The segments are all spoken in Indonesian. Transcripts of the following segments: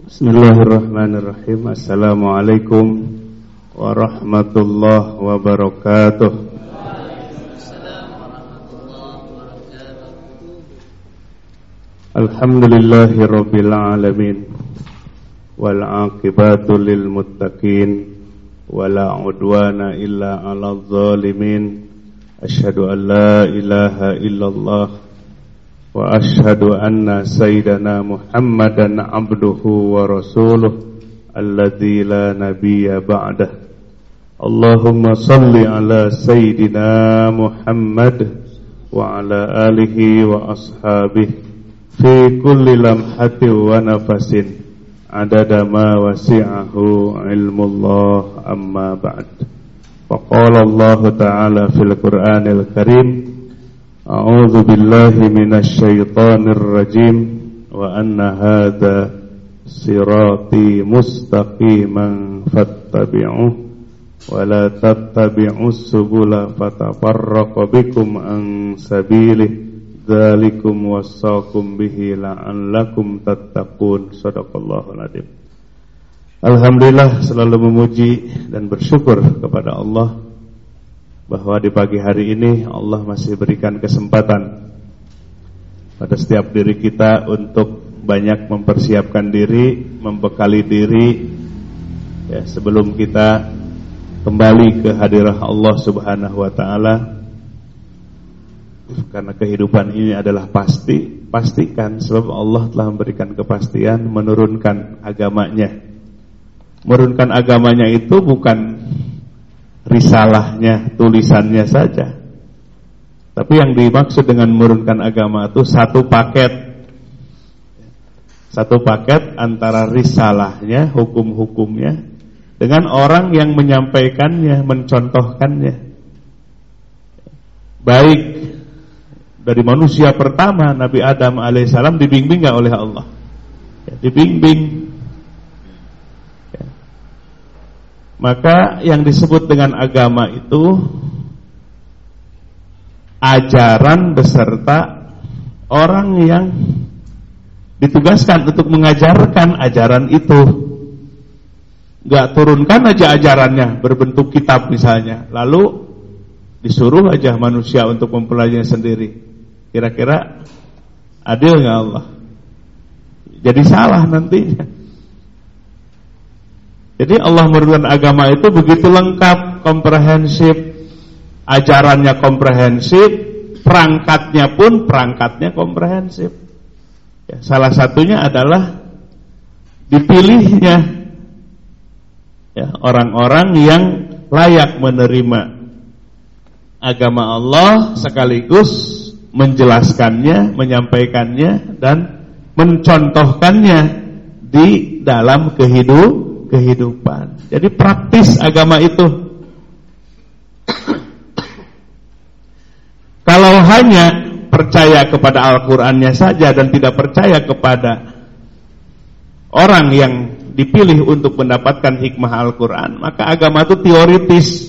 Bismillahirrahmanirrahim Assalamualaikum warahmatullahi wabarakatuh Alhamdulillahi rabbil alamin Wal aqibatu lil muttaqin Wala udwana illa ala zalimin Ashadu an la ilaha illallah Wa ashadu anna sayyidana muhammadan abduhu wa rasuluh Alladhi la nabiya ba'dah Allahumma salli ala sayyidina muhammad Wa ala alihi wa ashabihi fi kulli lamhatin wa nafasin adada ma wasi'ahu ilmullah amma ba'd wa qala أعوذ بالله من الشيطان الرجيم وأن هذا صراطي مستقيما فاتبعوه ولا تتبعوا السبل فتفرق بكم عن سبيله ذلكم وصاكم به لعلكم تتقون صدق الله العظيم Alhamdulillah selalu memuji dan bersyukur kepada Allah bahwa di pagi hari ini Allah masih berikan kesempatan pada setiap diri kita untuk banyak mempersiapkan diri, membekali diri ya sebelum kita kembali ke hadirah Allah Subhanahu wa taala karena kehidupan ini adalah pasti, pastikan sebab Allah telah memberikan kepastian menurunkan agamanya. Menurunkan agamanya itu bukan risalahnya, tulisannya saja. Tapi yang dimaksud dengan menurunkan agama itu satu paket. Satu paket antara risalahnya, hukum-hukumnya dengan orang yang menyampaikannya, mencontohkannya. Baik dari manusia pertama Nabi Adam alaihissalam dibimbing nggak oleh Allah? Ya, dibimbing. Ya. Maka yang disebut dengan agama itu ajaran beserta orang yang ditugaskan untuk mengajarkan ajaran itu. Gak turunkan aja ajarannya berbentuk kitab misalnya, lalu disuruh aja manusia untuk mempelajarinya sendiri. Kira-kira adil nggak Allah? Jadi salah nantinya. Jadi Allah memberikan agama itu begitu lengkap, komprehensif, ajarannya komprehensif, perangkatnya pun perangkatnya komprehensif. Ya, salah satunya adalah dipilihnya ya, orang-orang yang layak menerima agama Allah sekaligus menjelaskannya, menyampaikannya dan mencontohkannya di dalam kehidup, kehidupan. Jadi praktis agama itu. Kalau hanya percaya kepada Al-Qur'annya saja dan tidak percaya kepada orang yang dipilih untuk mendapatkan hikmah Al-Qur'an, maka agama itu teoritis.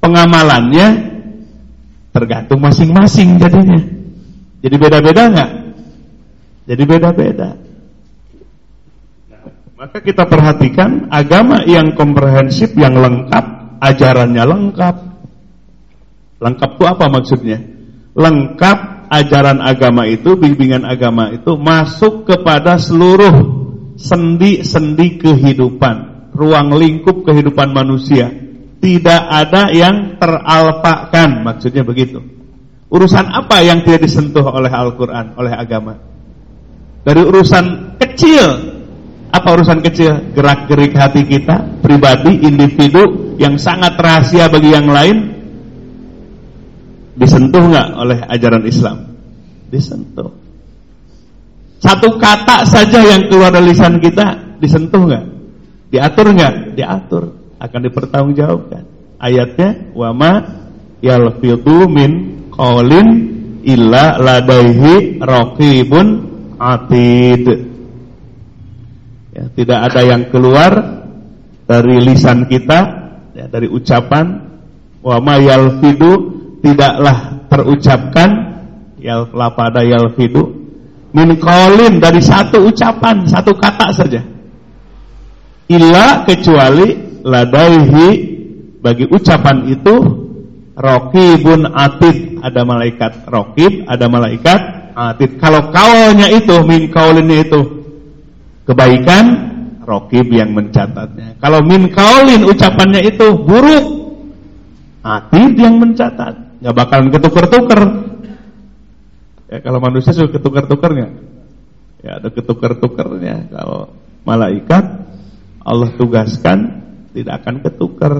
Pengamalannya Tergantung masing-masing jadinya. Jadi beda-beda nggak? Jadi beda-beda. Maka kita perhatikan agama yang komprehensif, yang lengkap, ajarannya lengkap. Lengkap itu apa maksudnya? Lengkap ajaran agama itu, bimbingan agama itu masuk kepada seluruh sendi-sendi kehidupan, ruang lingkup kehidupan manusia tidak ada yang teralpakan, maksudnya begitu. Urusan apa yang tidak disentuh oleh Al-Quran, oleh agama? Dari urusan kecil, apa urusan kecil? Gerak-gerik hati kita, pribadi, individu yang sangat rahasia bagi yang lain, disentuh nggak oleh ajaran Islam? Disentuh. Satu kata saja yang keluar dari lisan kita disentuh nggak? Diatur nggak? Diatur akan dipertanggungjawabkan. Ayatnya wama yalfidu min qaulin illa ladaihi raqibun atid. Ya, tidak ada yang keluar dari lisan kita ya, dari ucapan wama yalfidu tidaklah terucapkan yal lapada yalfidu min qaulin dari satu ucapan, satu kata saja. Illa kecuali ladaihi bagi ucapan itu rokibun atid ada malaikat. Rokib ada malaikat atid. Kalau kaulnya itu min kaulinnya itu kebaikan rokib yang mencatatnya. Kalau min kaulin ucapannya itu buruk atid yang mencatat. Nggak bakalan ketuker-tuker. Ya kalau manusia sudah ketuker-tukernya. Ya ada ketuker-tukernya. Kalau malaikat Allah tugaskan tidak akan ketukar.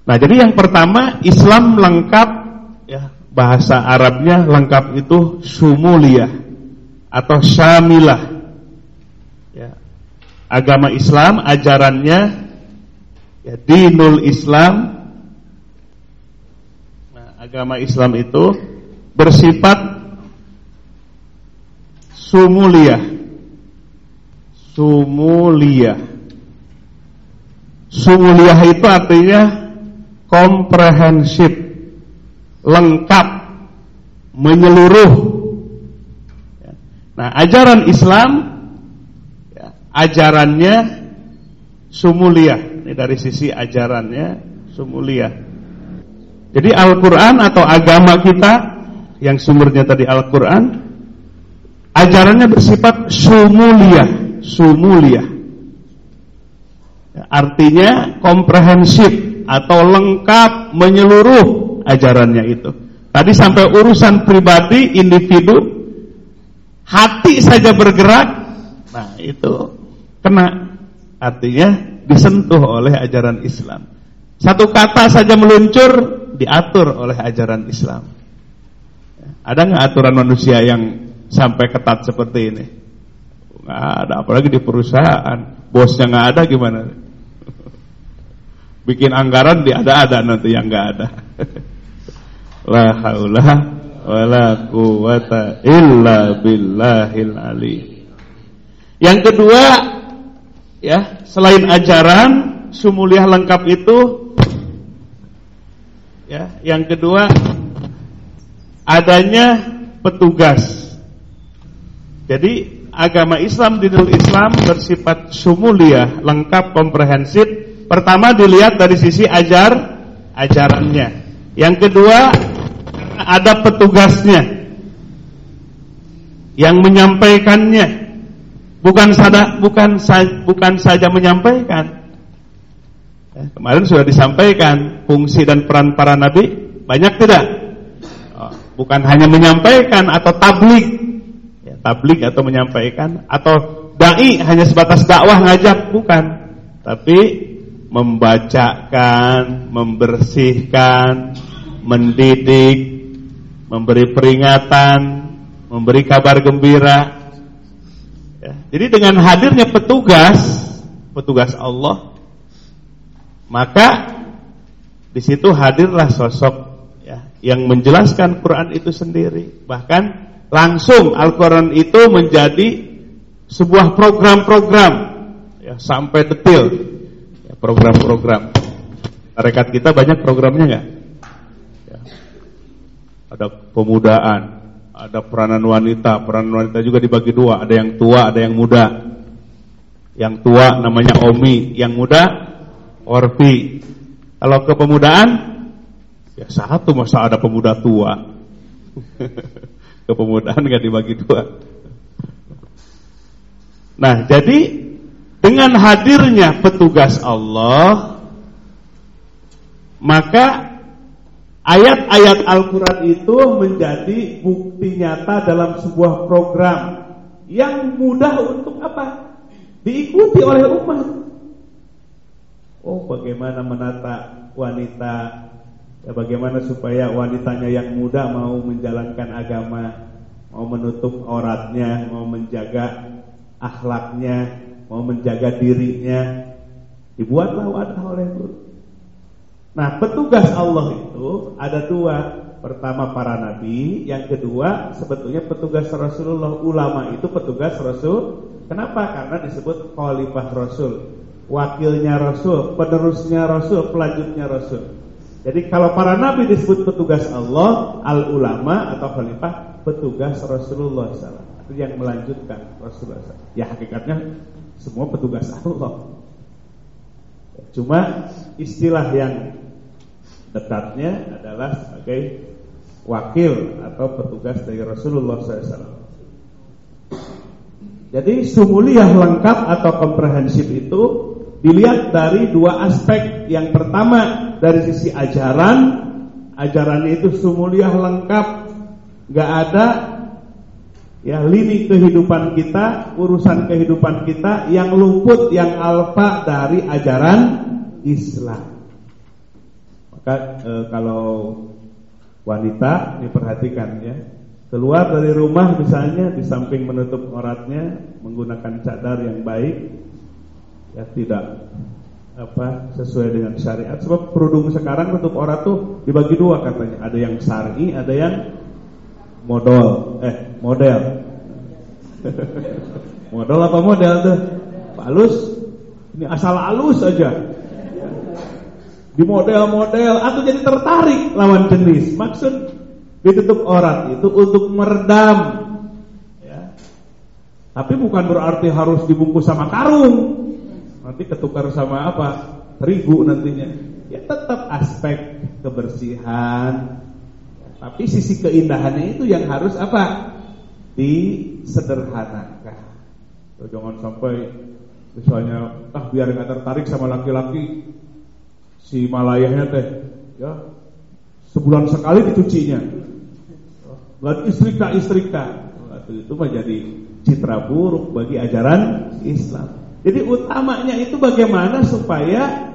Nah, jadi yang pertama Islam lengkap ya, bahasa Arabnya lengkap itu sumuliyah atau syamilah. Agama Islam ajarannya ya dinul Islam. Nah, agama Islam itu bersifat sumuliyah Sumuliyah Sumuliyah itu artinya komprehensif Lengkap Menyeluruh ya. Nah ajaran Islam Ajarannya Sumuliyah Ini dari sisi ajarannya Sumuliyah Jadi Al-Quran atau agama kita Yang sumbernya tadi Al-Quran Ajarannya bersifat sumuliyah sumulia. Artinya komprehensif atau lengkap menyeluruh ajarannya itu. Tadi sampai urusan pribadi individu hati saja bergerak, nah itu kena artinya disentuh oleh ajaran Islam. Satu kata saja meluncur diatur oleh ajaran Islam. Ada nggak aturan manusia yang sampai ketat seperti ini? nggak ada apalagi di perusahaan bosnya nggak ada gimana bikin anggaran di ada-ada nanti yang nggak ada la haula wala quwata illa billahil ali yang kedua ya selain ajaran sumuliah lengkap itu ya yang kedua adanya petugas jadi agama Islam dinul Islam bersifat sumulia, lengkap, komprehensif. Pertama dilihat dari sisi ajar ajarannya. Yang kedua ada petugasnya yang menyampaikannya. Bukan saja bukan bukan saja menyampaikan. Ya, kemarin sudah disampaikan fungsi dan peran para nabi banyak tidak? Oh, bukan hanya menyampaikan atau tablik tablik atau menyampaikan atau dai hanya sebatas dakwah ngajak bukan tapi membacakan membersihkan mendidik memberi peringatan memberi kabar gembira ya. jadi dengan hadirnya petugas petugas Allah maka di situ hadirlah sosok ya, yang menjelaskan Quran itu sendiri bahkan langsung Al-Quran itu menjadi sebuah program-program ya, sampai detail ya, program-program. Tarekat kita banyak programnya nggak? Ya. Ada pemudaan, ada peranan wanita, peranan wanita juga dibagi dua, ada yang tua, ada yang muda. Yang tua namanya Omi, yang muda Orpi. Kalau kepemudaan ya satu masa ada pemuda tua. kepemudaan gak dibagi dua. Nah, jadi dengan hadirnya petugas Allah, maka ayat-ayat Al-Quran itu menjadi bukti nyata dalam sebuah program yang mudah untuk apa? Diikuti oleh umat. Oh, bagaimana menata wanita Ya bagaimana supaya wanitanya yang muda mau menjalankan agama, mau menutup auratnya, mau menjaga akhlaknya, mau menjaga dirinya. Dibuatlah wadah oleh. Nah, petugas Allah itu ada dua. Pertama para nabi, yang kedua sebetulnya petugas Rasulullah. Ulama itu petugas Rasul. Kenapa? Karena disebut khalifah Rasul, wakilnya Rasul, penerusnya Rasul, pelanjutnya Rasul. Jadi kalau para nabi disebut petugas Allah, al ulama atau khalifah petugas Rasulullah SAW. Itu yang melanjutkan Rasulullah SAW. Ya hakikatnya semua petugas Allah. Cuma istilah yang dekatnya adalah sebagai wakil atau petugas dari Rasulullah SAW. Jadi sumuliah lengkap atau komprehensif itu dilihat dari dua aspek. Yang pertama dari sisi ajaran, ajaran itu sumuliah lengkap, nggak ada ya lini kehidupan kita, urusan kehidupan kita yang luput, yang alfa dari ajaran Islam. Maka e, kalau wanita diperhatikan ya, keluar dari rumah misalnya di samping menutup auratnya menggunakan cadar yang baik ya tidak apa sesuai dengan syariat. Sebab kerudung sekarang tutup aurat tuh dibagi dua katanya. Ada yang syar'i ada yang modal eh model. Modal apa model tuh? Halus. Ini asal halus aja di model-model atau jadi tertarik lawan jenis. Maksud Ditutup aurat itu untuk meredam. Ya. Tapi bukan berarti harus dibungkus sama karung. Nanti ketukar sama apa? Terigu nantinya. Ya tetap aspek kebersihan. Tapi sisi keindahannya itu yang harus apa? Disederhanakan. Jangan sampai Misalnya ah biar nggak tertarik sama laki-laki Si malayahnya teh Ya sebulan sekali dicucinya buat istrika-istrika. Itu menjadi citra buruk bagi ajaran Islam. Jadi utamanya itu bagaimana supaya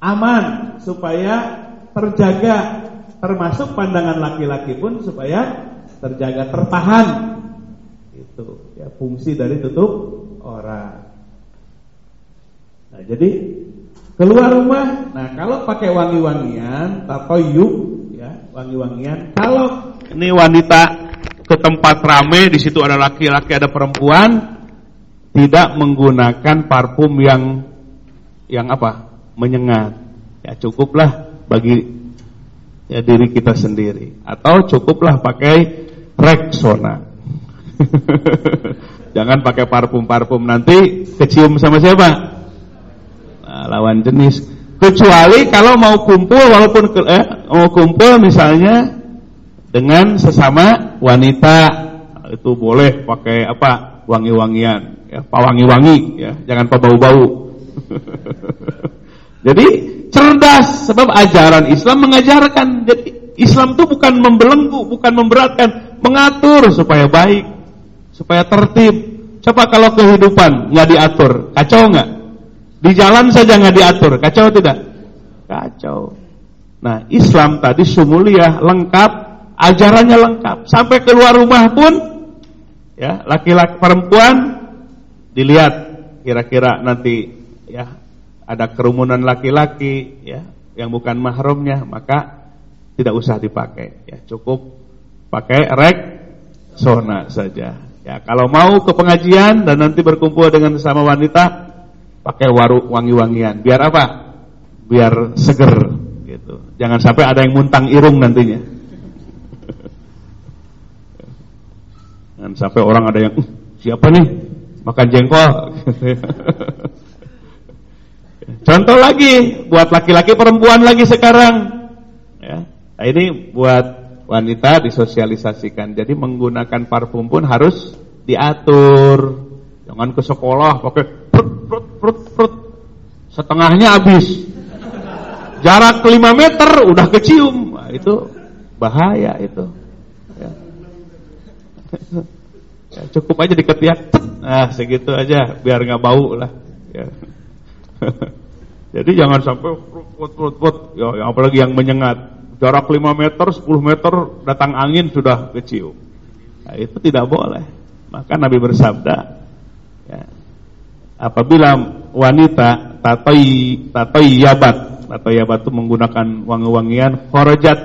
aman, supaya terjaga, termasuk pandangan laki-laki pun supaya terjaga, tertahan. Itu ya fungsi dari tutup orang. Nah, jadi keluar rumah, nah kalau pakai wangi-wangian, takoyuk ya, wangi-wangian. Kalau ini wanita ke tempat rame, di situ ada laki-laki, ada perempuan, tidak menggunakan parfum yang yang apa? menyengat. Ya cukuplah bagi ya diri kita sendiri atau cukuplah pakai Rexona. Jangan pakai parfum-parfum nanti kecium sama siapa? Lawan jenis. Kecuali kalau mau kumpul walaupun eh, mau kumpul misalnya dengan sesama wanita. Itu boleh pakai apa? Wangi-wangian ya wangi-wangi ya. Jangan bau-bau jadi cerdas. Sebab ajaran Islam mengajarkan. Jadi Islam itu bukan membelenggu bukan memberatkan. Mengatur supaya baik supaya tertib. Coba kalau kehidupan nggak diatur kacau nggak di jalan saja nggak diatur kacau tidak kacau nah Islam tadi sumuliah lengkap ajarannya lengkap. Sampai keluar rumah pun ya, laki-laki perempuan dilihat kira-kira nanti ya ada kerumunan laki-laki ya yang bukan mahramnya, maka tidak usah dipakai ya, cukup pakai rek sona saja. Ya, kalau mau ke pengajian dan nanti berkumpul dengan sama wanita pakai wangi-wangian. Biar apa? Biar seger gitu. Jangan sampai ada yang muntang irung nantinya. Dan sampai orang ada yang, siapa nih makan jengkol? Contoh lagi buat laki-laki perempuan lagi sekarang. Ya. Nah, ini buat wanita disosialisasikan. Jadi menggunakan parfum pun harus diatur. Jangan ke sekolah pakai prut, prut, prut, prut. Setengahnya habis. Jarak 5 meter udah kecium. Nah, itu bahaya itu. Ya, cukup aja diketiak, nah segitu aja, biar nggak bau lah. Ya. Jadi jangan sampai put put put, ya, apalagi yang menyengat. Jarak 5 meter, 10 meter datang angin sudah kecium. Nah, itu tidak boleh. Maka Nabi bersabda, ya, apabila wanita tatai tatai yabat itu menggunakan wangi-wangian, kharajat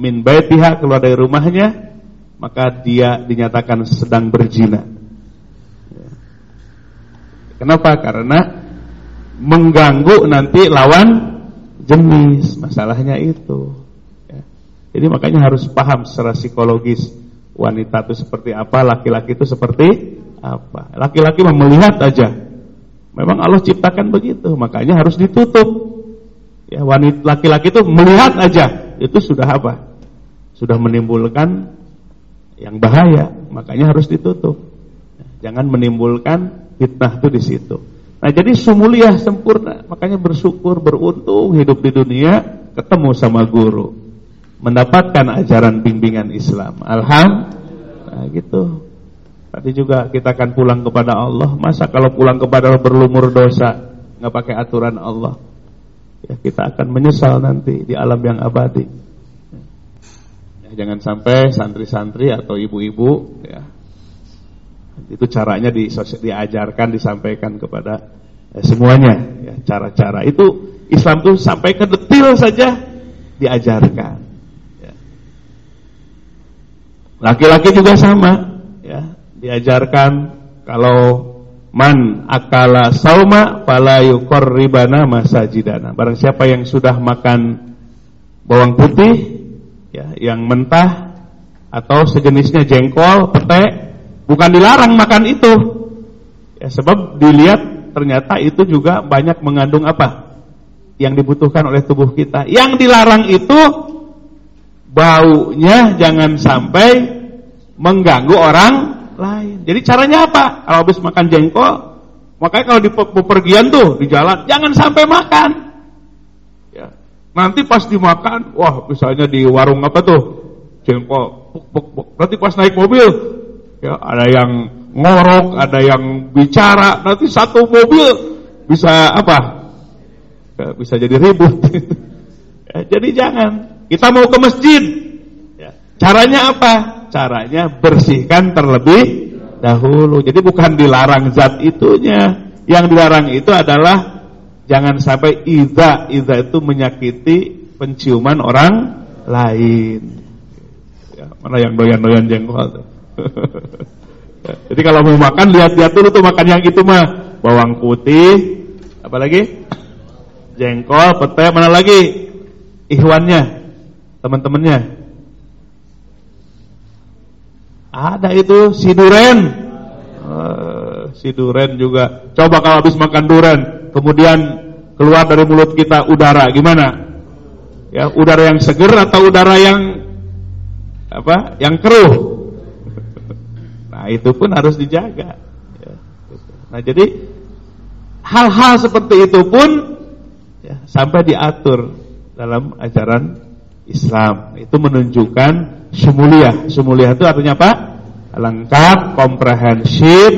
min baitiha keluar dari rumahnya, maka dia dinyatakan sedang berzina. Kenapa? Karena mengganggu nanti lawan jenis masalahnya itu. Ya. Jadi makanya harus paham secara psikologis wanita itu seperti apa, laki-laki itu seperti apa. Laki-laki melihat aja. Memang Allah ciptakan begitu, makanya harus ditutup. Ya, wanita laki-laki itu melihat aja, itu sudah apa? Sudah menimbulkan yang bahaya, makanya harus ditutup. Jangan menimbulkan fitnah itu di situ. Nah, jadi sumuliah sempurna, makanya bersyukur, beruntung hidup di dunia, ketemu sama guru mendapatkan ajaran bimbingan Islam. Alhamdulillah nah, gitu. Tadi juga kita akan pulang kepada Allah. Masa kalau pulang kepada Allah berlumur dosa, nggak pakai aturan Allah, ya kita akan menyesal nanti di alam yang abadi. Ya, jangan sampai santri-santri atau ibu-ibu, ya itu caranya di, diajarkan, disampaikan kepada ya, semuanya. Ya, cara-cara itu Islam itu sampai ke detil saja diajarkan. Laki-laki juga sama, ya, diajarkan kalau man akala sauma fala yuqarribana masajidana. Barang siapa yang sudah makan bawang putih ya, yang mentah atau sejenisnya jengkol, pete, bukan dilarang makan itu. Ya, sebab dilihat ternyata itu juga banyak mengandung apa? Yang dibutuhkan oleh tubuh kita. Yang dilarang itu baunya jangan sampai mengganggu orang lain. Jadi caranya apa? Kalau habis makan jengkol, makanya kalau di pepergian tuh di jalan jangan sampai makan. Ya. Nanti pas dimakan, wah misalnya di warung apa tuh jengkol, puk, puk, puk. nanti pas naik mobil, ya ada yang ngorok, ada yang bicara, nanti satu mobil bisa apa? Ya, bisa jadi ribut. ya, jadi jangan. Kita mau ke masjid. Ya. Caranya apa? Caranya bersihkan terlebih dahulu. Jadi bukan dilarang zat itunya. Yang dilarang itu adalah jangan sampai iza. Iza itu menyakiti penciuman orang lain. Ya, mana yang doyan-doyan jengkol Jadi kalau mau makan lihat-lihat dulu tuh makan yang itu mah bawang putih, apalagi jengkol, pete, mana lagi ihwannya teman-temannya. Ada itu si duren. Uh, si duren juga. Coba kalau habis makan duren, kemudian keluar dari mulut kita udara, gimana? Ya, udara yang seger atau udara yang apa? Yang keruh. Nah, itu pun harus dijaga. Ya, gitu. Nah, jadi hal-hal seperti itu pun ya, sampai diatur dalam ajaran Islam. Itu menunjukkan semulia. Semulia itu artinya apa? Lengkap, komprehensif,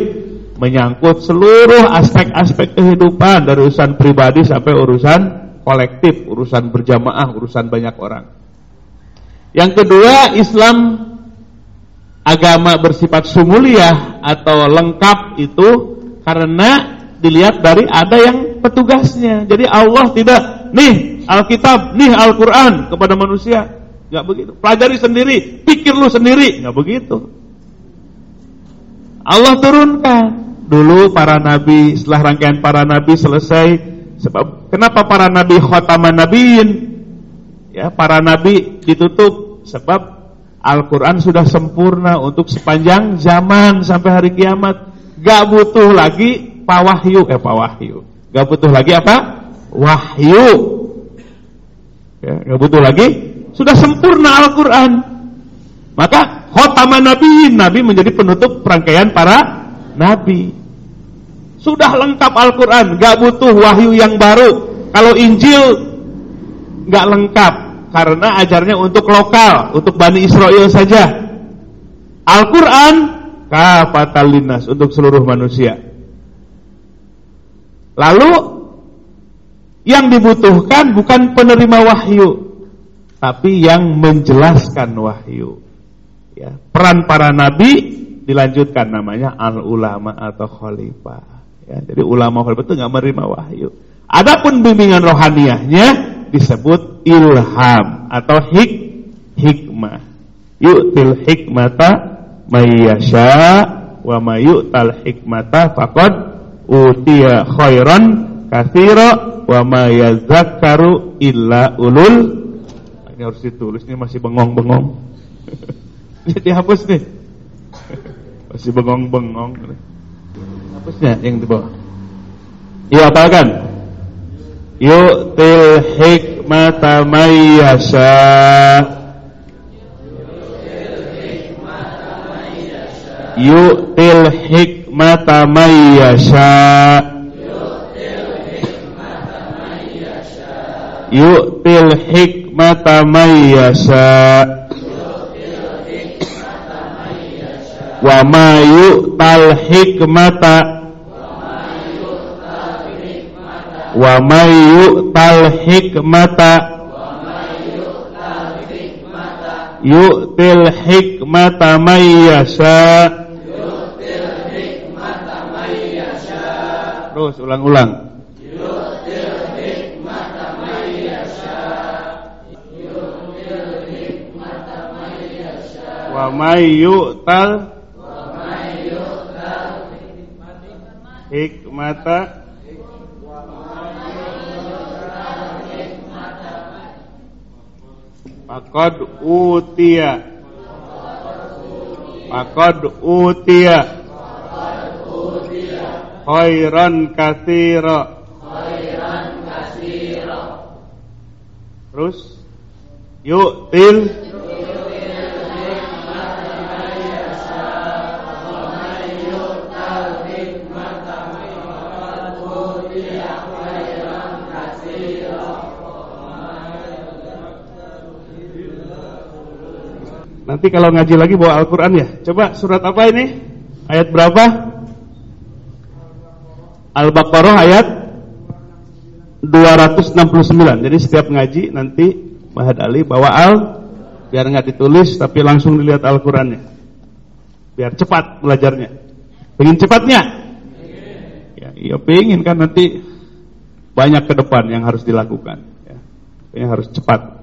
menyangkut seluruh aspek-aspek kehidupan dari urusan pribadi sampai urusan kolektif, urusan berjamaah, urusan banyak orang. Yang kedua, Islam agama bersifat sumuliah atau lengkap itu karena dilihat dari ada yang petugasnya. Jadi Allah tidak, nih Alkitab, nih Al-Quran kepada manusia. Gak begitu. Pelajari sendiri, pikir lu sendiri. Gak begitu. Allah turunkan. Dulu para nabi, setelah rangkaian para nabi selesai. Sebab kenapa para nabi khotaman nabiin? Ya, para nabi ditutup sebab Al-Quran sudah sempurna untuk sepanjang zaman sampai hari kiamat. Gak butuh lagi pawahyu, eh pawahyu. Gak butuh lagi apa? Wahyu ya, nggak butuh lagi, sudah sempurna Al-Quran. Maka khotaman Nabi, Nabi menjadi penutup rangkaian para Nabi. Sudah lengkap Al-Quran, nggak butuh wahyu yang baru. Kalau Injil nggak lengkap karena ajarnya untuk lokal, untuk Bani Israel saja. Al-Quran kafatalinas untuk seluruh manusia. Lalu yang dibutuhkan bukan penerima wahyu, tapi yang menjelaskan wahyu. Ya, peran para nabi dilanjutkan namanya al ulama atau khalifah. Ya, jadi ulama khalifah itu nggak menerima wahyu. Adapun bimbingan rohaniahnya disebut ilham atau hik hikmah. Yu'til hikmata mayyasha wa mayyu'tal hikmata faqad utiya khairan katsira wa ma yazakkaru illa ulul ini harus ditulis ini masih bengong-bengong jadi hapus nih Masih bengong-bengong. Hapusnya yang di bawah. Iya apalkan? Yu'til hikmata mayyasha. Yu'til hikmata mayyasha. Yu'til hikmata mayyasha. Wa ma yu'tal hikmata. Wa ma yu'tal hikmata. Yu'til hikmata mayyasha. Terus ulang-ulang Wa may yu'tal hikmata Faqad utiya Faqad utiya Khairan katsira Terus? Yu'til Nanti kalau ngaji lagi bawa Al-Quran ya Coba surat apa ini? Ayat berapa? Al-Baqarah ayat 269 Jadi setiap ngaji nanti Mahad Ali bawa Al Biar nggak ditulis tapi langsung dilihat Al-Qurannya Biar cepat belajarnya Pengen cepatnya? Ya, ya pengen kan nanti Banyak ke depan yang harus dilakukan ya. Yang harus cepat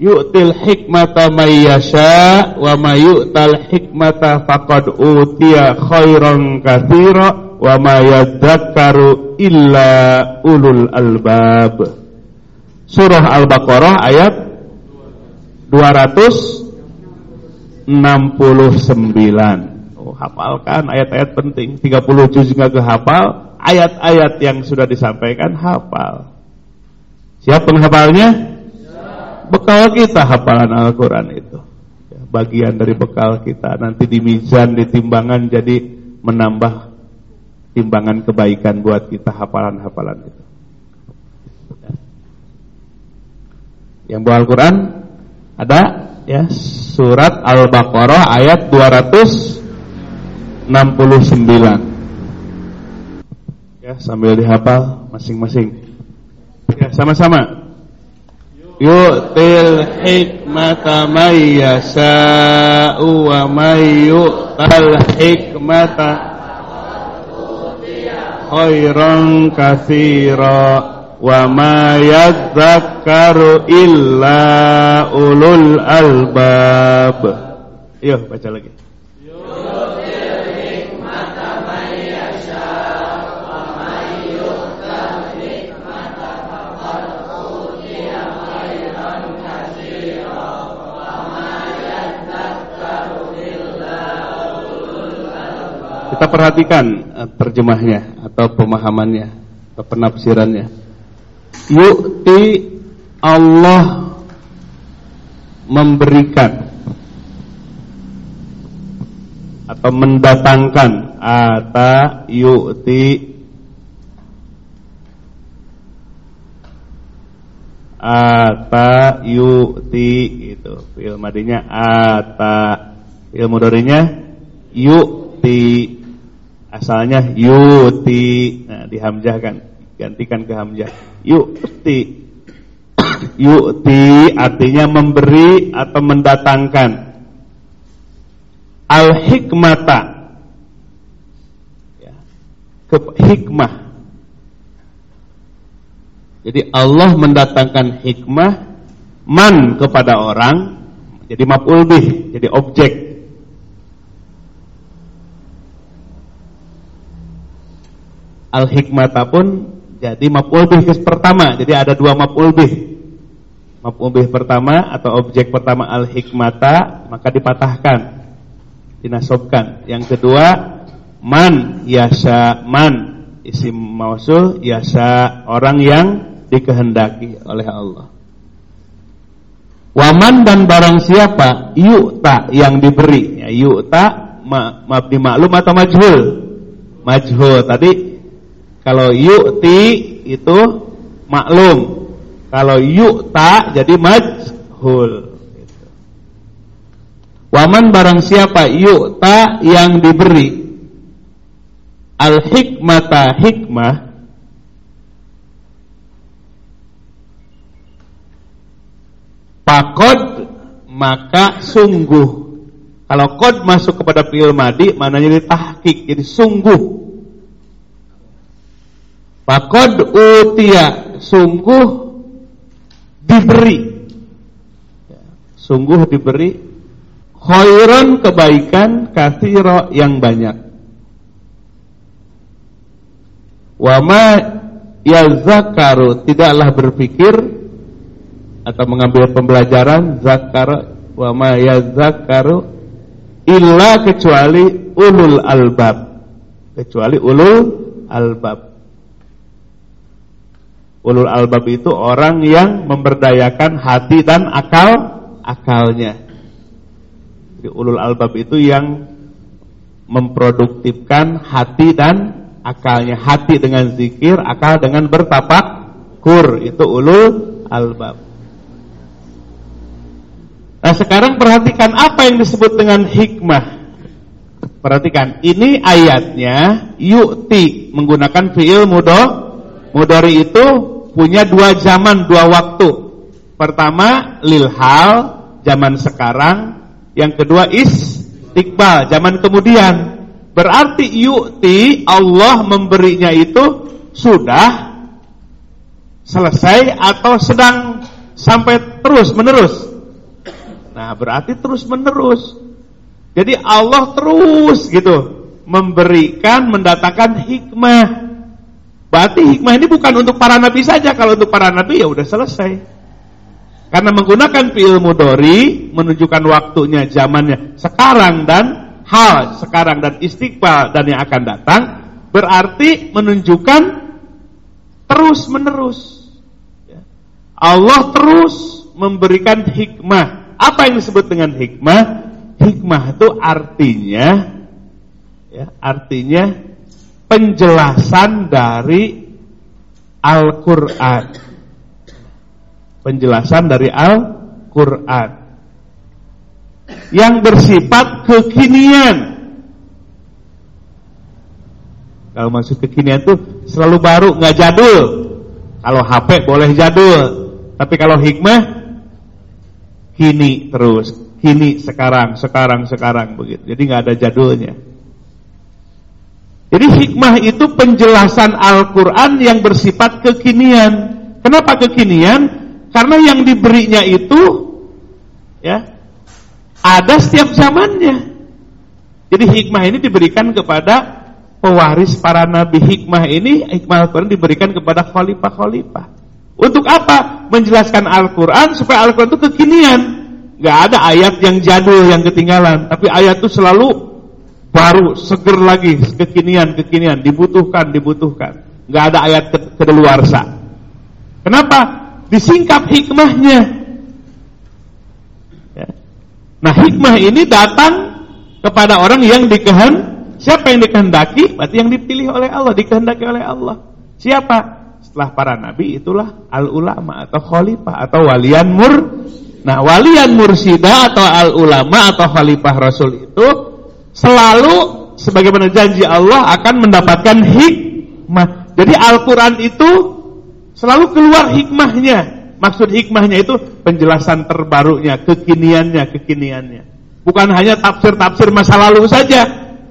yu'til hikmata may yasha wa may yu'tal hikmata faqad utiya khairan katsira wa ma yadzakkaru illa ulul albab. Surah Al-Baqarah ayat 269 Oh hafalkan ayat-ayat penting. 30 juz juga kehafal. Ayat-ayat yang sudah disampaikan hafal. Siap penghafalnya? Bekal kita hafalan Al-Quran itu. Ya, bagian dari bekal kita. Nanti di mizan di timbangan jadi menambah timbangan kebaikan buat kita hafalan-hafalan itu ya. yang bawa Al-Quran ada ya surat Al-Baqarah ayat 269 ya sambil dihafal masing-masing. Ya sama-sama yu'til hikmata may yasha'u wa may yu'tal hikmata khairan katsira wa ma yadzakkaru illa ulul albab. Yo baca lagi. Kita perhatikan uh, terjemahnya atau pemahamannya atau penafsirannya. Yukti Allah memberikan atau mendatangkan. Ata yukti ata yukti itu fi'il madinya ata. Fi'il mudhari'nya yukti Asalnya yuti. Nah, dihamzahkan, gantikan ke hamzah. Yuti. yuti artinya memberi atau mendatangkan. Al-hikmata. Ya. Ke hikmah. Jadi Allah mendatangkan hikmah man kepada orang jadi maf'ul bih, jadi objek Al-hikmata pun jadi maf'ul bih pertama. Jadi ada dua maf'ul bih. Maf'ul bih pertama atau objek pertama al-hikmata maka dipatahkan. dinasobkan. Yang kedua man yasa man isim mausul yasa orang yang dikehendaki oleh Allah. Waman dan barang siapa yu'ta yang diberi. Ya, yu'ta ma, mabni maklum atau majhul? Majhul. Tadi kalau yu'ti itu maklum. Kalau yu'ta jadi majhul. Waman barang siapa yu'ta yang diberi al-hikmata hikmah pakod maka sungguh kalau kod masuk kepada fi'il madi maknanya tahqiq jadi sungguh pakod utia sungguh diberi. Sungguh diberi khairan kebaikan kathira yang banyak. Wa ma yazakaru tidaklah berpikir atau mengambil pembelajaran zakar wa ma yazakaru illa kecuali ulul albab. Kecuali ulul albab ulul albab itu orang yang memberdayakan hati dan akal akalnya jadi ulul albab itu yang memproduktifkan hati dan akalnya. Hati dengan zikir, akal dengan kur Itu ulul albab. Nah sekarang perhatikan apa yang disebut dengan hikmah. Perhatikan, ini ayatnya yukti menggunakan fiil mudo. Mudori itu punya dua zaman, dua waktu. Pertama lilhal, zaman sekarang. Yang kedua istiqbal, zaman kemudian. Berarti yu'ti Allah memberinya itu sudah selesai atau sedang sampai terus menerus. Nah, berarti terus menerus. Jadi Allah terus gitu memberikan mendatangkan hikmah. Berarti hikmah ini bukan untuk para nabi saja. Kalau untuk para nabi ya udah selesai. Karena menggunakan fi'il mudori menunjukkan waktunya, zamannya sekarang dan hal sekarang dan istiqbal dan yang akan datang berarti menunjukkan terus menerus. Ya. Allah terus memberikan hikmah. Apa yang disebut dengan hikmah? Hikmah itu artinya ya, artinya penjelasan dari Al-Qur'an penjelasan dari Al-Quran yang bersifat kekinian. Kalau maksud kekinian itu selalu baru, nggak jadul. Kalau HP boleh jadul, tapi kalau hikmah kini terus, kini sekarang, sekarang, sekarang begitu. Jadi nggak ada jadulnya. Jadi hikmah itu penjelasan Al-Quran yang bersifat kekinian. Kenapa kekinian? Karena yang diberinya itu ya ada setiap zamannya. Jadi hikmah ini diberikan kepada pewaris para nabi. Hikmah ini hikmah Al-Qur'an diberikan kepada khalifah-khalifah. Untuk apa? Menjelaskan Al-Qur'an supaya Al-Qur'an itu kekinian. Gak ada ayat yang jadul yang ketinggalan, tapi ayat itu selalu baru, seger lagi, kekinian, kekinian, dibutuhkan, dibutuhkan. Gak ada ayat kedeluarsa. Kenapa? disingkap hikmahnya. Ya. Nah hikmah ini datang kepada orang yang dikehen siapa yang dikehendaki berarti yang dipilih oleh Allah dikehendaki oleh Allah siapa setelah para nabi itulah al ulama atau khalifah atau walian mur nah walian mursida atau al ulama atau khalifah rasul itu selalu sebagaimana janji Allah akan mendapatkan hikmah jadi Al-Quran itu Selalu keluar hikmahnya. Maksud hikmahnya itu penjelasan terbarunya, kekiniannya, kekiniannya. Bukan hanya tafsir-tafsir masa lalu saja.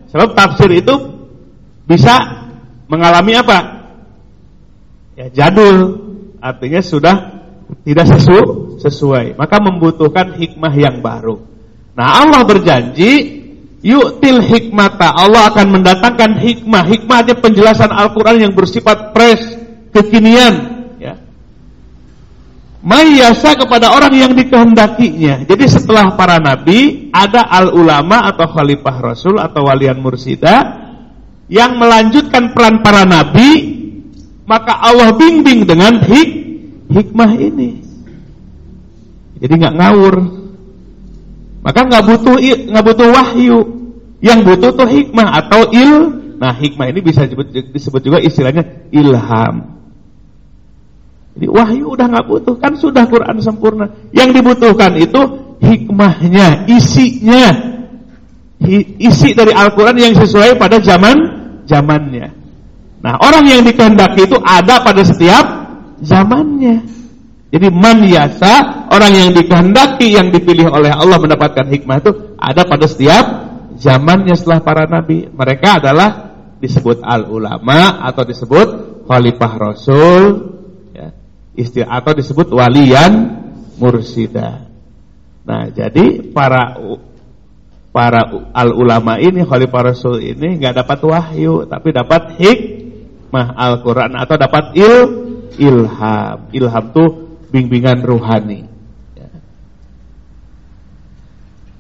Sebab tafsir itu bisa mengalami apa? Ya jadul. Artinya sudah tidak sesu, sesuai. Maka membutuhkan hikmah yang baru. Nah Allah berjanji Yu'til hikmata Allah akan mendatangkan hikmah Hikmahnya penjelasan Al-Quran yang bersifat fresh Kekinian Mayasa kepada orang yang dikehendakinya. Jadi setelah para nabi ada al ulama atau khalifah rasul atau walian mursida yang melanjutkan peran para nabi, maka Allah bimbing dengan hik hikmah ini. Jadi nggak ngawur. Maka nggak butuh nggak butuh wahyu. Yang butuh tuh hikmah atau il. Nah hikmah ini bisa disebut, juga istilahnya ilham. Jadi wahyu udah nggak butuh kan sudah Quran sempurna. Yang dibutuhkan itu hikmahnya, isinya. Isi dari Al-Quran yang sesuai pada zaman zamannya. Nah orang yang dikehendaki itu ada pada setiap zamannya. Jadi man yasa orang yang dikehendaki yang dipilih oleh Allah mendapatkan hikmah itu ada pada setiap zamannya setelah para nabi. Mereka adalah disebut al ulama atau disebut khalifah rasul istilah atau disebut walian mursida. Nah, jadi para para al ulama ini khalifah rasul ini nggak dapat wahyu tapi dapat hikmah Al-Qur'an atau dapat il ilham. Ilham tuh bimbingan ruhani. Ya.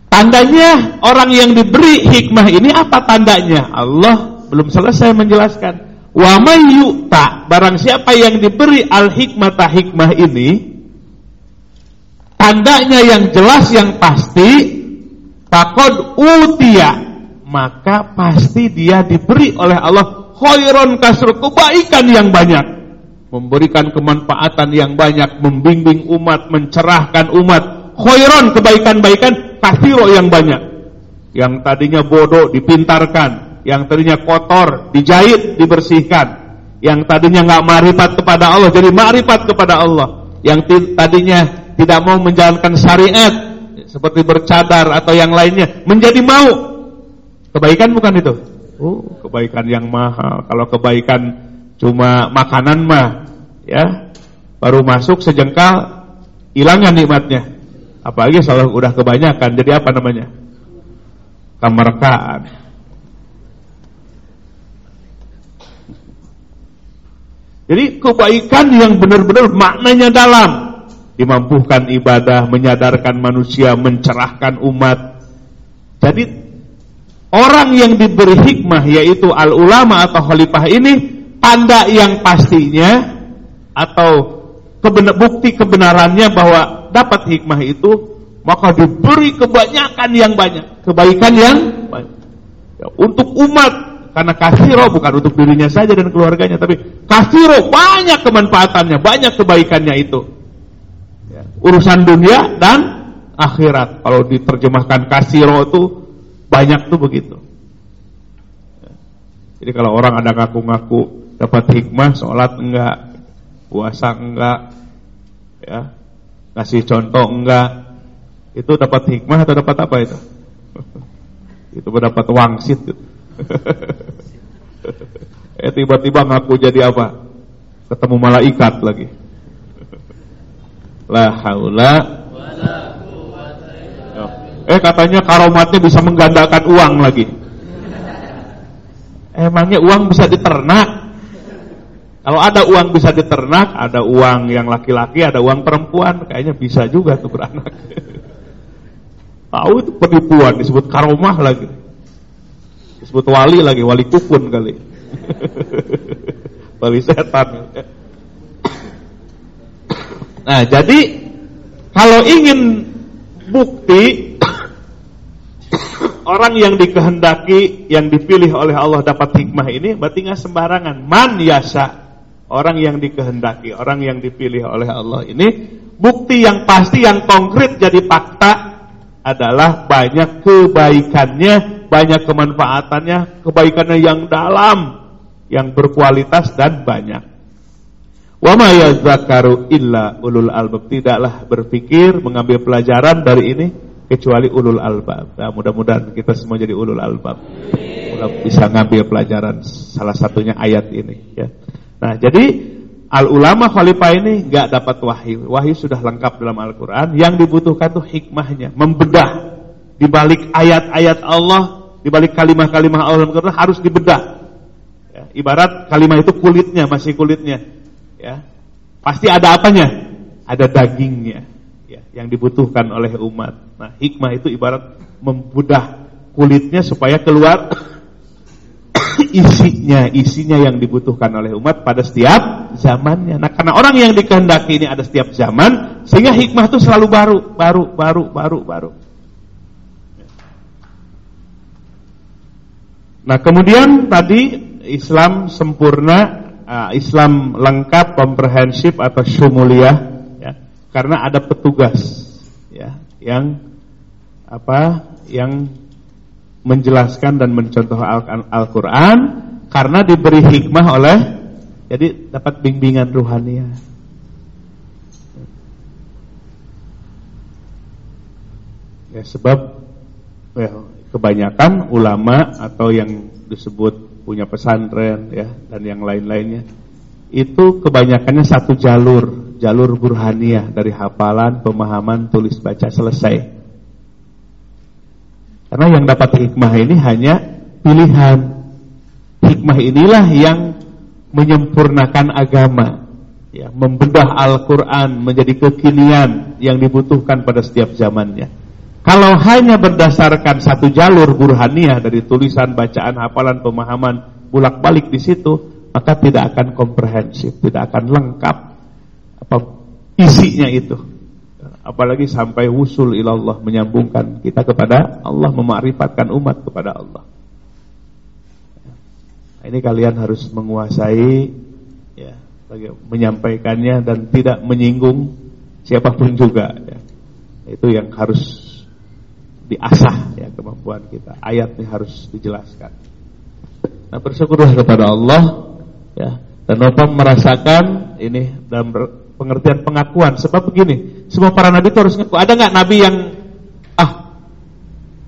Tandanya orang yang diberi hikmah ini apa tandanya? Allah belum selesai menjelaskan. Wa may yu'ta barang siapa yang diberi al hikmata hikmah ini tandanya yang jelas yang pasti takod utia maka pasti dia diberi oleh Allah khairon kasur kebaikan yang banyak memberikan kemanfaatan yang banyak membimbing umat mencerahkan umat khairon kebaikan-baikan kasiro yang banyak yang tadinya bodoh dipintarkan yang tadinya kotor dijahit, dibersihkan. Yang tadinya nggak marifat kepada Allah jadi marifat kepada Allah. Yang tadinya tidak mau menjalankan syariat seperti bercadar atau yang lainnya menjadi mau. Kebaikan bukan itu? Oh, kebaikan yang mahal. Kalau kebaikan cuma makanan mah ya, baru masuk sejengkal hilangnya nikmatnya. Apalagi kalau udah kebanyakan jadi apa namanya? Kemerkaan. Jadi kebaikan yang benar-benar maknanya dalam. Dimampukan ibadah, menyadarkan manusia, mencerahkan umat. Jadi orang yang diberi hikmah yaitu al-ulama atau khalifah ini tanda yang pastinya atau kebenar, bukti kebenarannya bahwa dapat hikmah itu maka diberi kebanyakan yang banyak, kebaikan yang banyak. Ya, untuk umat karena kasiro bukan untuk dirinya saja dan keluarganya, tapi kasiro banyak kemanfaatannya, banyak kebaikannya itu. Ya. Urusan dunia dan akhirat. Kalau diterjemahkan kasiro itu banyak tuh begitu. Ya. Jadi kalau orang ada ngaku-ngaku dapat hikmah, sholat enggak, puasa enggak, ya, kasih contoh enggak, itu dapat hikmah atau dapat apa itu? itu dapat wangsit. Eh tiba-tiba ngaku jadi apa? Ketemu malaikat lagi. La haula Eh katanya karomatnya bisa menggandakan uang lagi. Emangnya uang bisa diternak? Kalau ada uang bisa diternak, ada uang yang laki-laki, ada uang perempuan, kayaknya bisa juga tuh beranak. Tahu itu penipuan disebut karomah lagi. Disebut wali lagi, wali kukun kali. wali setan. Nah, jadi kalau ingin bukti orang yang dikehendaki, yang dipilih oleh Allah dapat hikmah ini berarti nggak sembarangan. Man yasa orang yang dikehendaki, orang yang dipilih oleh Allah ini bukti yang pasti yang konkret jadi fakta adalah banyak kebaikannya banyak kemanfaatannya, kebaikannya yang dalam, yang berkualitas dan banyak. Wa ma yazakaru illa ulul albab. Tidaklah berpikir mengambil pelajaran dari ini kecuali ulul albab. Nah, mudah-mudahan kita semua jadi ulul albab. Bisa ngambil pelajaran salah satunya ayat ini ya. Nah, jadi al ulama khalifah ini nggak dapat wahyu. Wahyu sudah lengkap dalam Al-Qur'an. Yang dibutuhkan tuh hikmahnya, membedah di balik ayat-ayat Allah di balik kalimah-kalimah Allah dalam Quran harus dibedah. Ya, ibarat kalimah itu kulitnya, masih kulitnya. Ya. Pasti ada apanya? ada dagingnya ya, yang dibutuhkan oleh umat. Nah, hikmah itu ibarat membudah kulitnya supaya keluar isinya, isinya yang dibutuhkan oleh umat pada setiap zamannya. Nah, karena orang yang dikehendaki ini ada setiap zaman, sehingga hikmah itu selalu baru, baru, baru, baru, baru. Nah, kemudian tadi Islam sempurna, uh, Islam lengkap, komprehensif atau syumuliyah karena ada petugas ya yang apa yang menjelaskan dan mencontoh Al-Qur'an karena diberi hikmah oleh jadi dapat bimbingan ruhania. Ya sebab ya, kebanyakan ulama atau yang disebut punya pesantren ya dan yang lain-lainnya itu kebanyakannya satu jalur jalur burhaniah dari hafalan, pemahaman, tulis baca selesai. Karena yang dapat hikmah ini hanya pilihan. Hikmah inilah yang menyempurnakan agama, ya, membedah Al-Quran menjadi kekinian yang dibutuhkan pada setiap zamannya. Kalau hanya berdasarkan satu jalur burhaniah dari tulisan, bacaan, hafalan, pemahaman, bulak-balik di situ, maka tidak akan komprehensif, tidak akan lengkap apa isinya itu. Apalagi sampai wusul ilallah menyambungkan kita kepada Allah, memarifatkan umat kepada Allah. Nah, ini kalian harus menguasai ya, menyampaikannya dan tidak menyinggung siapa pun juga ya. Itu yang harus diasah ya kemampuan kita. Ayatnya harus dijelaskan. Nah, bersyukurlah kepada Allah ya. Dan Bapak merasakan ini dalam pengertian pengakuan. Sebab begini, semua para nabi itu harus ngaku. Ada nggak nabi yang ah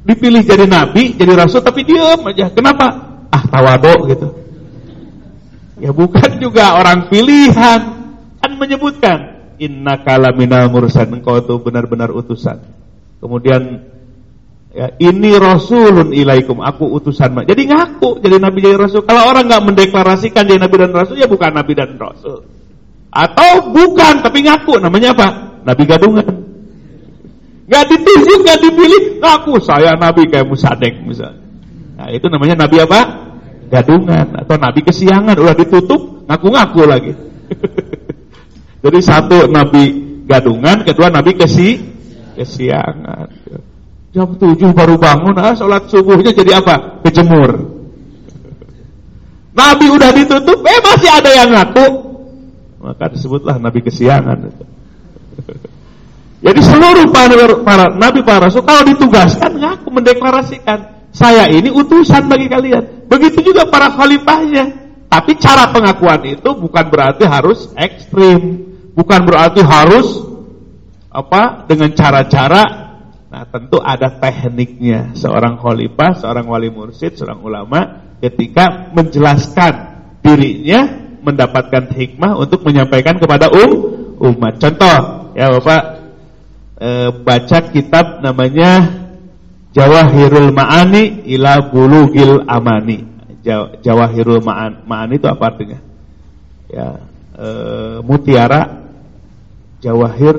dipilih jadi nabi, jadi rasul tapi diam aja. Kenapa? Ah tawado gitu. Ya bukan juga orang pilihan. Kan menyebutkan inna kalaminal mursan engkau itu benar-benar utusan. Kemudian ya, ini rasulun ilaikum aku utusan. Jadi ngaku jadi nabi jadi rasul. Kalau orang nggak mendeklarasikan jadi nabi dan rasul ya bukan nabi dan rasul. Atau bukan tapi ngaku namanya apa? Nabi gadungan. Gak ditunjuk, gak dipilih, ngaku saya nabi kayak Musadek misalnya. Nah, itu namanya nabi apa? Gadungan atau nabi kesiangan udah ditutup, ngaku-ngaku lagi. Jadi satu nabi gadungan, kedua nabi kesi kesiangan. Jam tujuh baru bangun, ah sholat subuhnya jadi apa? Kejemur. Nabi udah ditutup, eh masih ada yang ngaku maka disebutlah nabi kesiangan. Jadi seluruh para, para nabi para rasul kalau ditugaskan ngaku mendeklarasikan saya ini utusan bagi kalian. Begitu juga para khalifahnya. Tapi cara pengakuan itu bukan berarti harus ekstrim, bukan berarti harus apa dengan cara-cara Nah tentu ada tekniknya Seorang khalifah, seorang wali mursid, seorang ulama Ketika menjelaskan dirinya mendapatkan hikmah untuk menyampaikan kepada um, umat. Contoh, ya Bapak e, baca kitab namanya Jawahirul Ma'ani ila Bulugil Amani. Jawahirul Ma'ani itu apa artinya? Ya, e, mutiara jawahir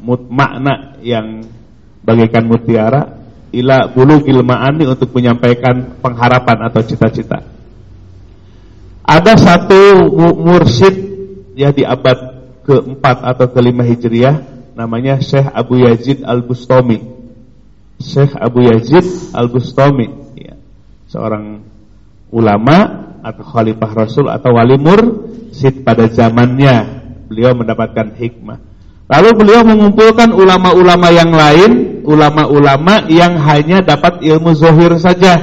mut, makna yang bagaikan mutiara ila bulugil ma'ani untuk menyampaikan pengharapan atau cita-cita. Ada satu mursyid ya di abad keempat atau kelima hijriah namanya Syekh Abu Yazid Al-Bustami. Syekh Abu Yazid Al-Bustami ya. Seorang ulama atau khalifah Rasul atau wali mursyid pada zamannya. Beliau mendapatkan hikmah. Lalu beliau mengumpulkan ulama-ulama yang lain, ulama-ulama yang hanya dapat ilmu zohir saja.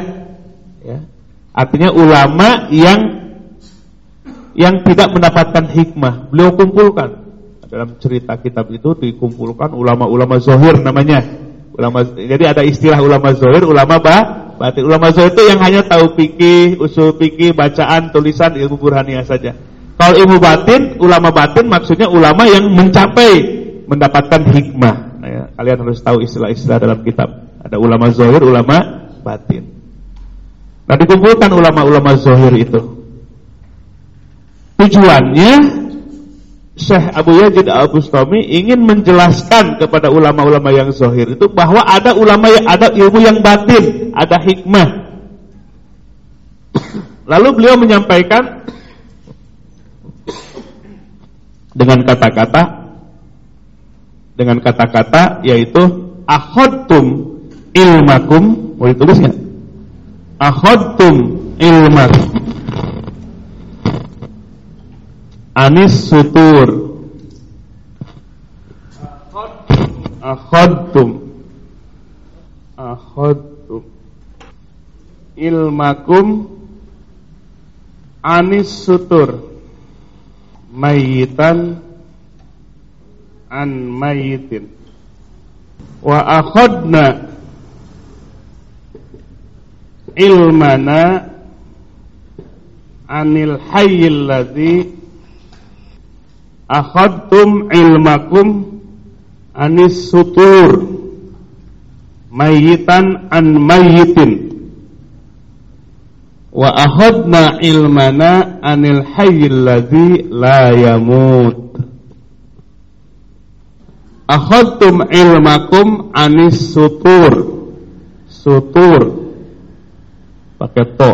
Ya. Artinya ulama yang yang tidak mendapatkan hikmah. Beliau kumpulkan dalam cerita kitab itu dikumpulkan ulama-ulama zohir namanya. Ulama jadi ada istilah ulama zohir, ulama ba, batin. Ulama zohir itu yang hanya tahu fikih, usul fikih, bacaan, tulisan ilmu burhaniah saja. Kalau ilmu batin, ulama batin maksudnya ulama yang mencapai mendapatkan hikmah. Nah, ya, kalian harus tahu istilah-istilah dalam kitab. Ada ulama zohir, ulama batin. Nah dikumpulkan ulama-ulama zohir itu Tujuannya Syekh Abu Yazid Al-Bustami ingin menjelaskan kepada ulama-ulama yang zahir itu bahwa ada ulama yang ada ilmu yang batin, ada hikmah. Lalu beliau menyampaikan dengan kata-kata dengan kata-kata yaitu akhadtum ilmakum, mau ditulis enggak? Akhadtum ilmakum anis sutur. Akhadtum akhadtum ilmakum. Anis sutur. Mayitan an mayitin wa akhadna ilmana anil hayyil akhadtum ilmakum anis sutur mayitan an mayitin. Wa akhadna ilmana anil hayyil ladzi la yamut. Akhadtum ilmakum anis sutur. Sutur. Pakai to.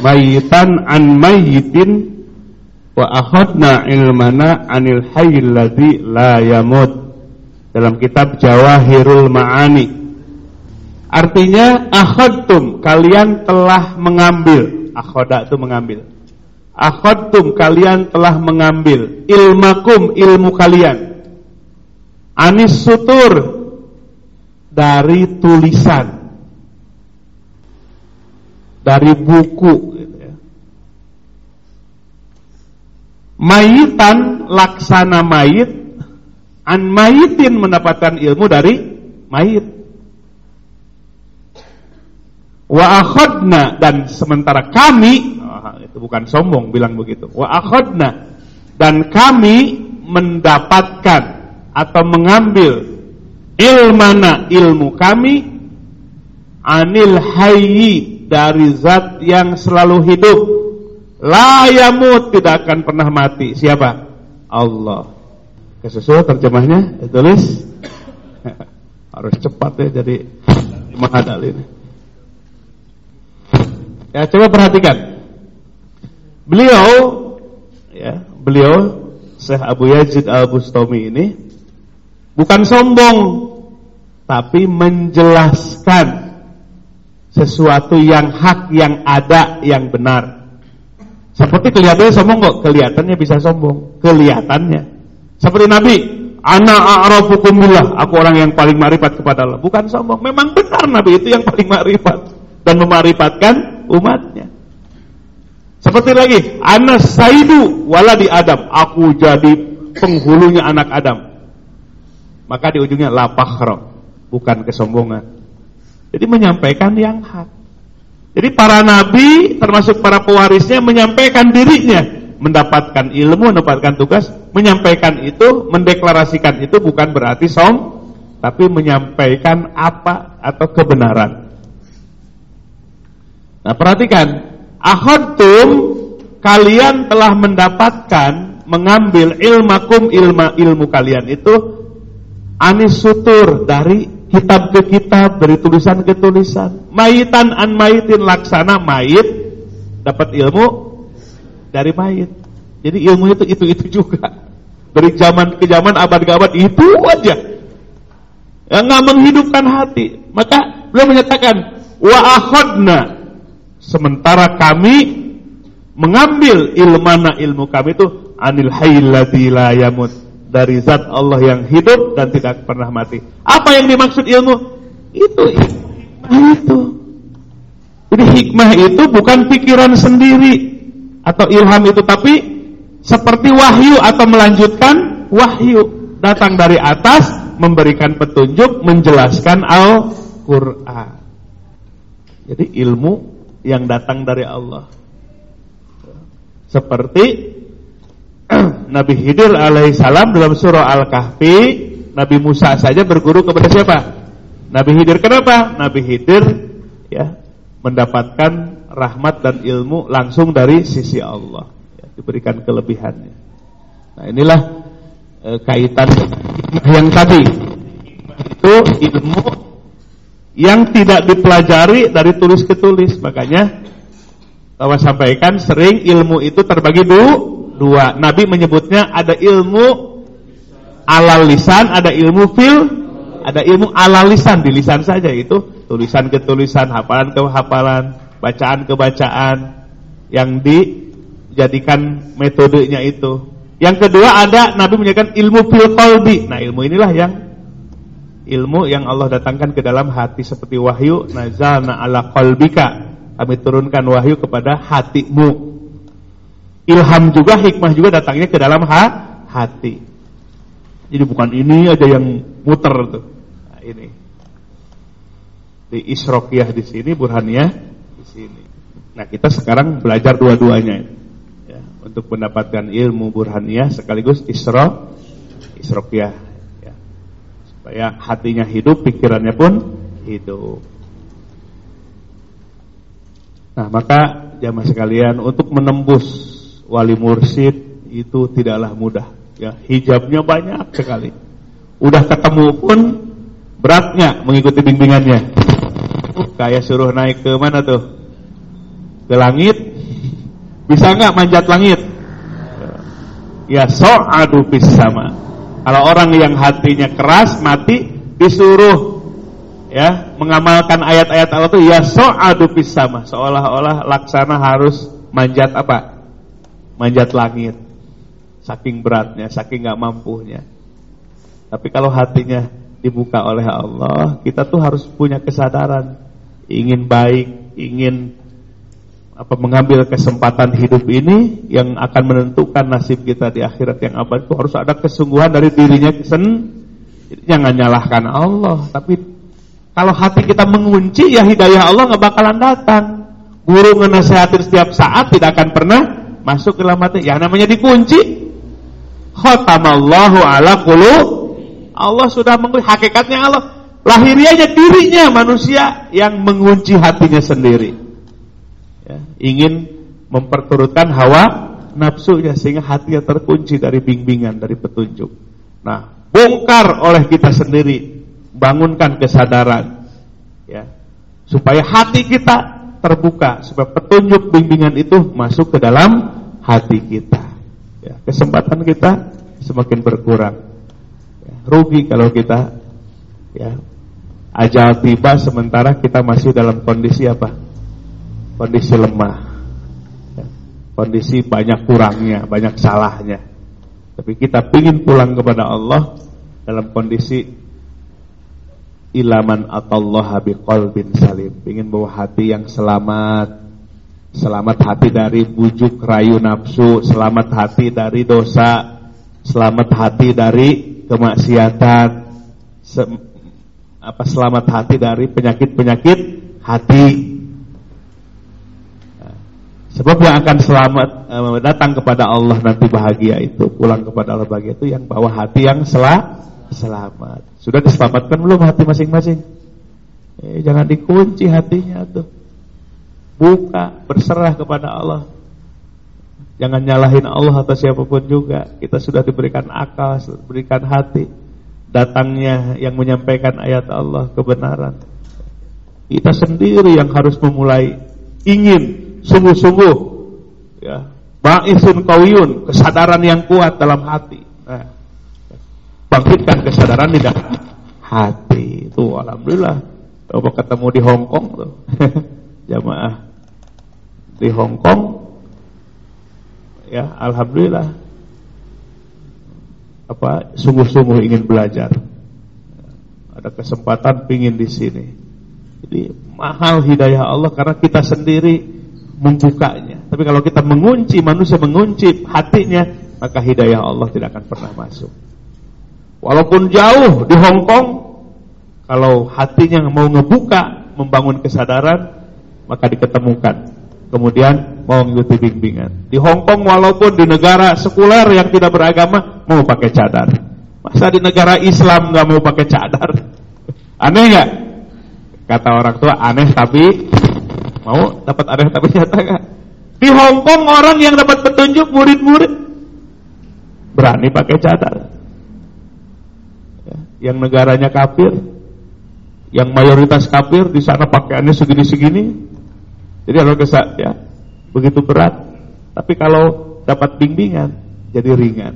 Mayitan an mayitin wa akhadna ilmana anil hayyil ladzi la yamut. Dalam kitab Jawahirul Ma'ani. Artinya akhadtum kalian telah mengambil. Akhoda itu mengambil. Akhadtum kalian telah mengambil. Ilmakum ilmu kalian. Anis sutur dari tulisan. Dari buku mayitan laksana mayit an mayitin mendapatkan ilmu dari mayit. Wa akhadna dan sementara kami itu bukan sombong bilang begitu. Wa akhadna dan kami mendapatkan atau mengambil ilmana ilmu kami anil hayyi dari zat yang selalu hidup La yamut tidak akan pernah mati. Siapa? Allah. Kesesuaian terjemahnya tulis. Harus cepat ya jadi mahadal ini. Ya coba perhatikan. Beliau ya, beliau Syekh Abu Yazid Al-Bustami ini bukan sombong tapi menjelaskan sesuatu yang hak yang ada yang benar. Seperti kelihatannya sombong kok, kelihatannya bisa sombong, kelihatannya. Seperti Nabi, ana a'rafukum billah, aku orang yang paling marifat kepada Allah. Bukan sombong, memang benar Nabi itu yang paling marifat dan memarifatkan umatnya. Seperti lagi, ana saidu waladi Adam, aku jadi penghulunya anak Adam. Maka di ujungnya la bukan kesombongan. Jadi menyampaikan yang hak. Jadi para nabi termasuk para pewarisnya menyampaikan dirinya mendapatkan ilmu, mendapatkan tugas, menyampaikan itu, mendeklarasikan itu bukan berarti som, tapi menyampaikan apa atau kebenaran. Nah, perhatikan, akhadtum kalian telah mendapatkan mengambil ilmakum ilma ilmu kalian itu anis sutur dari kitab ke kitab, dari tulisan ke tulisan. Mayitan an mayitin laksana mayit dapat ilmu dari mayit. Jadi ilmu itu itu itu juga. Dari zaman ke zaman, abad ke abad itu aja. Yang nggak menghidupkan hati. Maka beliau menyatakan wa akhadna sementara kami mengambil ilmana ilmu kami itu anil hayyil la dari zat Allah yang hidup dan tidak pernah mati. Apa yang dimaksud ilmu? Itu hikmah itu. Jadi hikmah itu bukan pikiran sendiri atau ilham itu tapi seperti wahyu atau melanjutkan wahyu datang dari atas memberikan petunjuk menjelaskan Al-Qur'an. Jadi ilmu yang datang dari Allah. Seperti Nabi Khidir alaihissalam dalam surah Al-Kahfi, Nabi Musa saja berguru kepada siapa? Nabi Khidir kenapa? Nabi Khidir ya mendapatkan rahmat dan ilmu langsung dari sisi Allah, ya, diberikan kelebihannya. Nah inilah e, kaitan yang tadi itu ilmu yang tidak dipelajari dari tulis ke tulis makanya Tawa sampaikan sering ilmu itu terbagi dua Nabi menyebutnya ada ilmu alal lisan ada ilmu fil ada ilmu alal lisan di lisan saja itu tulisan ke tulisan hafalan ke hafalan bacaan ke bacaan yang dijadikan metodenya itu yang kedua ada Nabi menyatakan ilmu fil qalbi. Nah, ilmu inilah yang ilmu yang Allah datangkan ke dalam hati seperti wahyu nazalna ala qalbika. Kami turunkan wahyu kepada hatimu. Ilham juga hikmah juga datangnya ke dalam ha hati. Jadi bukan ini aja yang muter tuh. Nah, ini. Di Isrokiyah di sini, Burhaniyah di sini. Nah, kita sekarang belajar dua-duanya untuk mendapatkan ilmu burhaniyah sekaligus isra isrokiyah ya. supaya hatinya hidup pikirannya pun hidup nah maka jamaah sekalian untuk menembus wali mursyid itu tidaklah mudah ya hijabnya banyak sekali udah ketemu pun beratnya mengikuti bimbingannya kayak suruh naik ke mana tuh ke langit bisa nggak manjat langit? Ya so'adu bis sama. Kalau orang yang hatinya keras mati disuruh ya mengamalkan ayat-ayat Allah itu ya so'adu bis sama. Seolah-olah laksana harus manjat apa? Manjat langit. Saking beratnya, saking nggak mampunya. Tapi kalau hatinya dibuka oleh Allah, kita tuh harus punya kesadaran ingin baik, ingin apa mengambil kesempatan hidup ini yang akan menentukan nasib kita di akhirat yang abad itu harus ada kesungguhan dari dirinya sen jangan nyalahkan Allah tapi kalau hati kita mengunci ya hidayah Allah nggak bakalan datang guru ngenasehatin setiap saat tidak akan pernah masuk ke dalam hati ya namanya dikunci. Khatamallahu ala qulub. Allah sudah mengunci hakikatnya Allah. Lahirianya dirinya manusia yang mengunci hatinya sendiri. Ya, ingin memperturutkan hawa nafsunya sehingga hatinya terkunci dari bimbingan dari petunjuk. Nah, bongkar oleh kita sendiri, bangunkan kesadaran. Ya, supaya hati kita terbuka, supaya petunjuk bimbingan itu masuk ke dalam hati kita. Ya, kesempatan kita semakin berkurang. Ya, rugi kalau kita ya ajal tiba sementara kita masih dalam kondisi apa? kondisi lemah, ya. kondisi banyak kurangnya, banyak salahnya. Tapi kita ingin pulang kepada Allah dalam kondisi ilaman Allah biqalbin salim, ingin bawa hati yang selamat, selamat hati dari bujuk rayu nafsu, selamat hati dari dosa, selamat hati dari kemaksiatan, apa selamat hati dari penyakit-penyakit hati Sebab yang akan selamat uh, datang kepada Allah nanti bahagia itu, pulang kepada Allah bahagia itu yang bawa hati yang sel selamat. Sudah diselamatkan belum hati masing-masing? Eh, jangan dikunci hatinya tuh. Buka, berserah kepada Allah. Jangan nyalahin Allah atau siapa pun juga. Kita sudah diberikan akal, diberikan hati. Datangnya yang menyampaikan ayat Allah kebenaran. Kita sendiri yang harus memulai ingin sungguh-sungguh ya ba'isun qawiyun kesadaran yang kuat dalam hati nah, bangkitkan kesadaran di dalam hati itu alhamdulillah coba ketemu di Hong Kong tuh jamaah di Hong Kong ya alhamdulillah apa sungguh-sungguh ingin belajar ada kesempatan pingin di sini jadi mahal hidayah Allah karena kita sendiri membukanya. Tapi kalau kita mengunci, manusia mengunci hatinya, maka hidayah Allah tidak akan pernah masuk. Walaupun jauh di Hong Kong, kalau hatinya mau ngebuka, membangun kesadaran, maka diketemukan. Kemudian mau mengikuti bimbingan. Di Hong Kong walaupun di negara sekuler yang tidak beragama mau pakai cadar. Masa di negara Islam nggak mau pakai cadar? Aneh nggak? Kata orang tua aneh tapi Mau dapat arah tapi nyata gak? Di Hong Kong orang yang dapat petunjuk murid-murid berani pakai cadar. yang negaranya kafir, yang mayoritas kafir di sana pakaiannya segini-segini. Jadi kalau kesak ya begitu berat. Tapi kalau dapat bimbingan jadi ringan.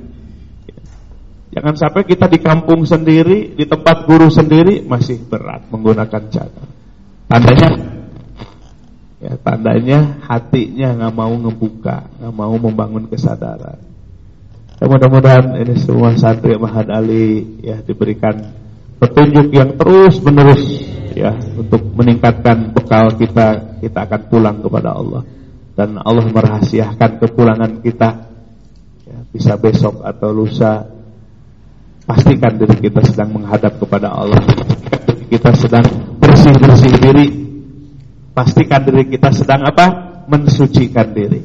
Jangan sampai kita di kampung sendiri, di tempat guru sendiri masih berat menggunakan cadar. Tandanya ya tandanya hatinya nggak mau ngebuka, nggak mau membangun kesadaran. Ya, mudah-mudahan ini semua santri Mahad Ali ya diberikan petunjuk yang terus menerus ya untuk meningkatkan bekal kita kita akan pulang kepada Allah. Dan Allah merahasiakan kepulangan kita. Ya, bisa besok atau lusa pastikan diri kita sedang menghadap kepada Allah. Kita sedang bersih-bersih diri. Pastikan diri kita sedang apa? Mensucikan diri.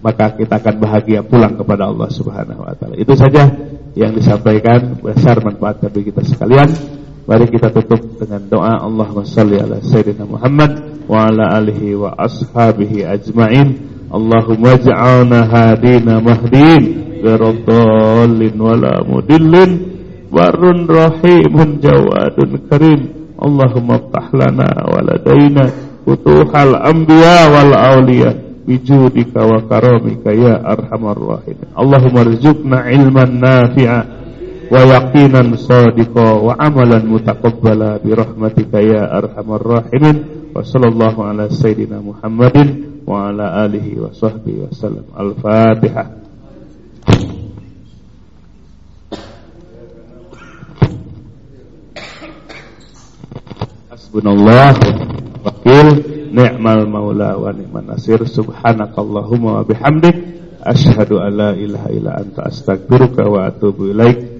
Maka kita akan bahagia pulang kepada Allah Subhanahu wa taala. Itu saja yang disampaikan. Besar manfaat bagi kita sekalian mari kita tutup dengan doa Allahumma shalli ala sayyidina Muhammad wa ala alihi wa ashabihi ajmain. Allahumma ij'alna hadina mahdin Gharadhalin wala mudillin Warun rahimun jawadun karim. Allahumma ftah lana waladaina Futuhal anbiya wal awliya Bijudika wa karamika ya arhamar rahimin. Allahumma rizukna ilman nafi'a Wa yaqinan sadiqa Wa amalan mutaqabbala Birahmatika ya arhamar rahimin. Wa sallallahu ala sayyidina Muhammadin Wa ala alihi wa sahbihi wa sallam. Al-Fatihah. Hasbunallah wakil ni'mal maula wa ni'man nasir. Subhanakallahumma wa bihamdik. Asyhadu an la ilaha illa anta astaghfiruka wa atubu ilaik.